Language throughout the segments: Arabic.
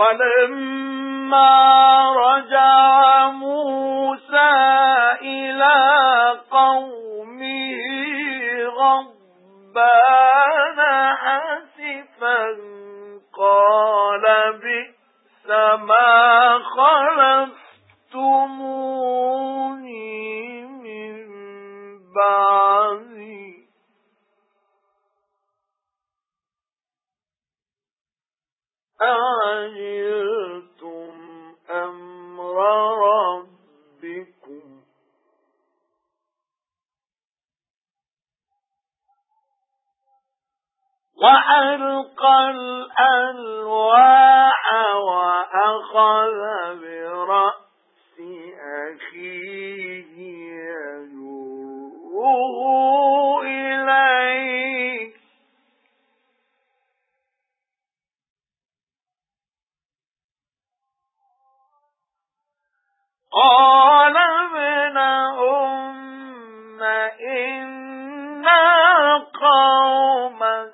وَلَمَّا رَجَعَ مُوسَى إِلَى قَوْمِهِ غَضْبَانَ حَسِفًا قَالَ بِئْسَ مَا خَلَفْتُمُونِي مِنْ بَعْدِي أَعَجِلْتُمْ أَمْرَ رَبِّكُمْ؟ وَأَلْقَى الْأَلْوَاحَ وَأَخَذَ بِرَأْسِ أَخِيهِ قَالَ ابْنَ أُمَّ إِنَّا قَوْمًا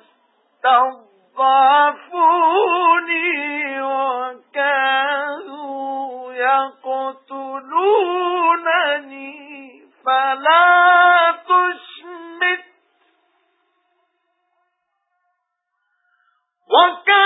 اسْتَضْعَفُونِي وَكَانُوا يَقْتُلُونَنِي فَلَا تُشْمِتْ. وَكَادُوا